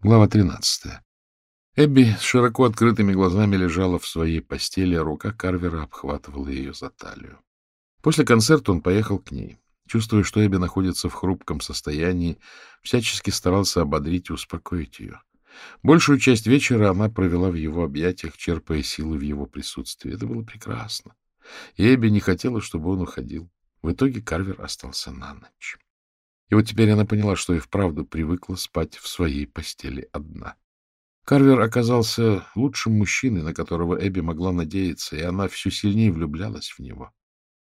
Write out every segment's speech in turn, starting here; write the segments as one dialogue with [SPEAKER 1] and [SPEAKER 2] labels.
[SPEAKER 1] Глава 13. Эбби с широко открытыми глазами лежала в своей постели, а рука Карвера обхватывала ее за талию. После концерта он поехал к ней. Чувствуя, что Эбби находится в хрупком состоянии, всячески старался ободрить и успокоить ее. Большую часть вечера она провела в его объятиях, черпая силы в его присутствии. Это было прекрасно. И Эбби не хотела, чтобы он уходил. В итоге Карвер остался на ночь. И вот теперь она поняла, что и вправду привыкла спать в своей постели одна. Карвер оказался лучшим мужчиной, на которого Эбби могла надеяться, и она все сильнее влюблялась в него.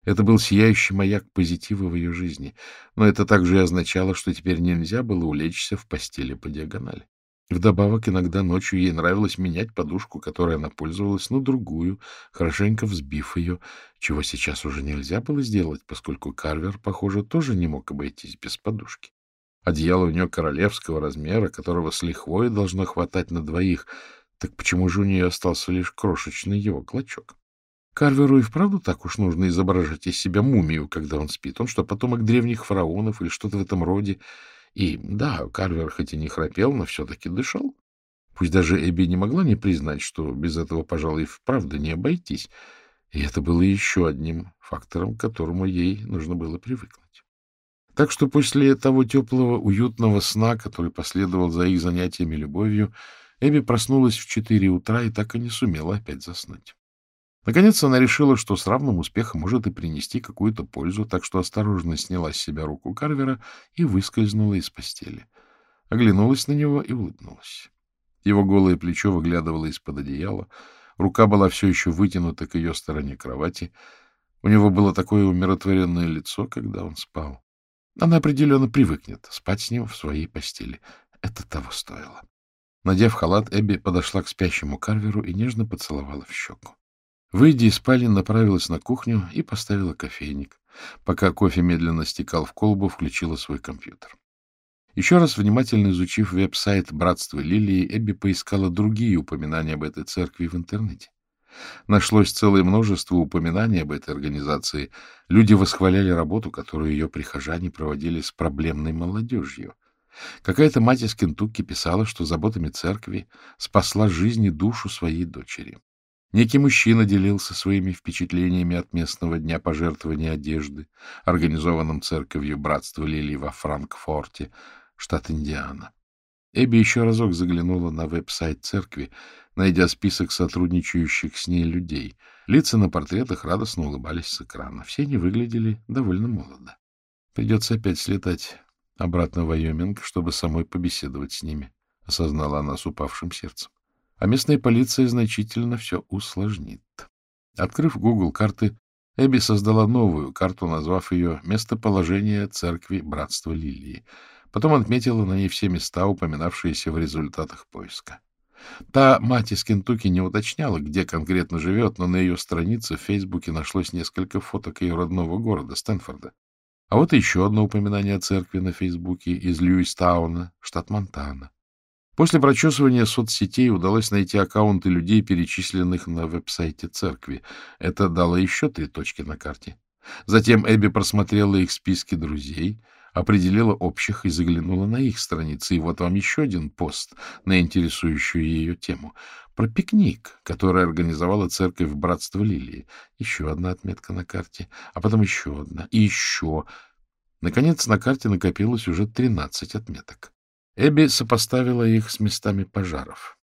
[SPEAKER 1] Это был сияющий маяк позитива в ее жизни, но это также и означало, что теперь нельзя было улечься в постели по диагонали. Вдобавок, иногда ночью ей нравилось менять подушку, которой она пользовалась, на другую, хорошенько взбив ее, чего сейчас уже нельзя было сделать, поскольку Карвер, похоже, тоже не мог обойтись без подушки. Одеяло у нее королевского размера, которого с лихвой должно хватать на двоих, так почему же у нее остался лишь крошечный его клочок? Карверу и вправду так уж нужно изображать из себя мумию, когда он спит. Он что, потомок древних фараонов или что-то в этом роде? И да, Карвер хоть и не храпел, но все-таки дышал. Пусть даже Эбби не могла не признать, что без этого, пожалуй, вправду не обойтись. И это было еще одним фактором, к которому ей нужно было привыкнуть. Так что после того теплого, уютного сна, который последовал за их занятиями любовью, Эбби проснулась в четыре утра и так и не сумела опять заснуть. Наконец она решила, что с равным успехом может и принести какую-то пользу, так что осторожно сняла с себя руку Карвера и выскользнула из постели. Оглянулась на него и улыбнулась. Его голое плечо выглядывало из-под одеяла, рука была все еще вытянута к ее стороне кровати. У него было такое умиротворенное лицо, когда он спал. Она определенно привыкнет спать с ним в своей постели. Это того стоило. Надев халат, Эбби подошла к спящему Карверу и нежно поцеловала в щеку. Выйдя из спальни, направилась на кухню и поставила кофейник. Пока кофе медленно стекал в колбу, включила свой компьютер. Еще раз внимательно изучив веб-сайт «Братства Лилии», Эбби поискала другие упоминания об этой церкви в интернете. Нашлось целое множество упоминаний об этой организации. Люди восхваляли работу, которую ее прихожане проводили с проблемной молодежью. Какая-то мать из Кентукки писала, что заботами церкви спасла жизнь и душу своей дочери. Некий мужчина делился своими впечатлениями от местного дня пожертвования одежды, организованном церковью Братства Лилии во Франкфорте, штат Индиана. Эбби еще разок заглянула на веб-сайт церкви, найдя список сотрудничающих с ней людей. Лица на портретах радостно улыбались с экрана. Все они выглядели довольно молодо. Придется опять слетать обратно в Вайоминг, чтобы самой побеседовать с ними, — осознала она с упавшим сердцем а местная полиция значительно все усложнит. Открыв Google карты, Эбби создала новую карту, назвав ее «Местоположение церкви Братства Лилии». Потом отметила на ней все места, упоминавшиеся в результатах поиска. Та мать из Кентукки не уточняла, где конкретно живет, но на ее странице в Фейсбуке нашлось несколько фоток ее родного города, Стэнфорда. А вот еще одно упоминание о церкви на Фейсбуке из Льюистауна, штат Монтана. После прочесывания соцсетей удалось найти аккаунты людей, перечисленных на веб-сайте церкви. Это дало еще три точки на карте. Затем Эбби просмотрела их списки друзей, определила общих и заглянула на их страницы. И вот вам еще один пост на интересующую ее тему. Про пикник, который организовала церковь Братства Лилии. Еще одна отметка на карте, а потом еще одна, и еще. Наконец, на карте накопилось уже 13 отметок. Эбби сопоставила их с местами пожаров.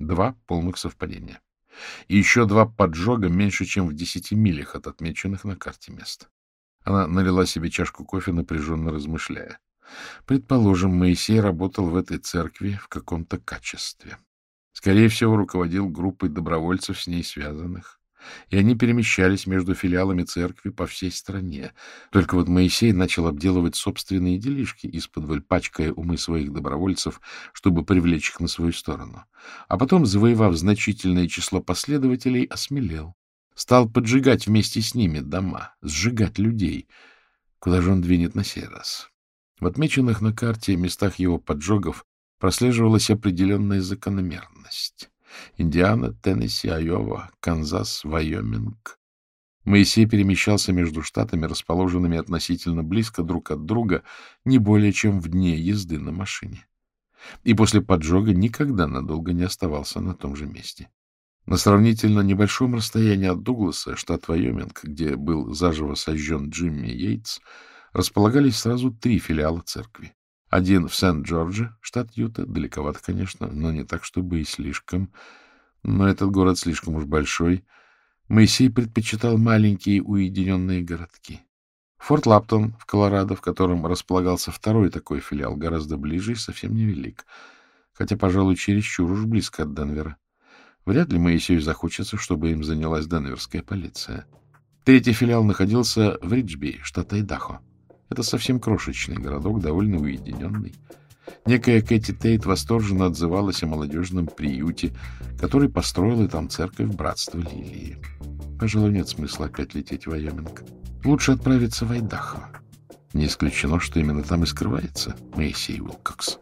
[SPEAKER 1] Два полных совпадения. И еще два поджога меньше, чем в десяти милях от отмеченных на карте мест. Она налила себе чашку кофе, напряженно размышляя. Предположим, Моисей работал в этой церкви в каком-то качестве. Скорее всего, руководил группой добровольцев с ней связанных и они перемещались между филиалами церкви по всей стране. Только вот Моисей начал обделывать собственные делишки, из-под пачкая умы своих добровольцев, чтобы привлечь их на свою сторону. А потом, завоевав значительное число последователей, осмелел. Стал поджигать вместе с ними дома, сжигать людей. Куда же он двинет на сей раз? В отмеченных на карте местах его поджогов прослеживалась определенная закономерность. Индиана, Теннесси, Айова, Канзас, Вайоминг. Моисей перемещался между штатами, расположенными относительно близко друг от друга, не более чем в дне езды на машине. и после поджога никогда надолго не оставался на том же месте. На сравнительно небольшом расстоянии от Дугласа, штат Вайоминг, где был заживо сожжен Джимми Йейтс, располагались сразу три филиала церкви. Один в Сент-Джордже, штат Юта, далековато, конечно, но не так, чтобы и слишком. Но этот город слишком уж большой. Моисей предпочитал маленькие уединенные городки. Форт Лаптон в Колорадо, в котором располагался второй такой филиал, гораздо ближе и совсем невелик, хотя, пожалуй, чересчур уж близко от Денвера. Вряд ли Моисею захочется, чтобы им занялась денверская полиция. Третий филиал находился в Риджби, штат Айдахо. Это совсем крошечный городок, довольно уединенный. Некая Кэти Тейт восторженно отзывалась о молодежном приюте, который построила там церковь Братства Лилии. Пожалуй, нет смысла опять лететь в Вайоминг. Лучше отправиться в Айдахо. Не исключено, что именно там и скрывается Моисей Уилкокс.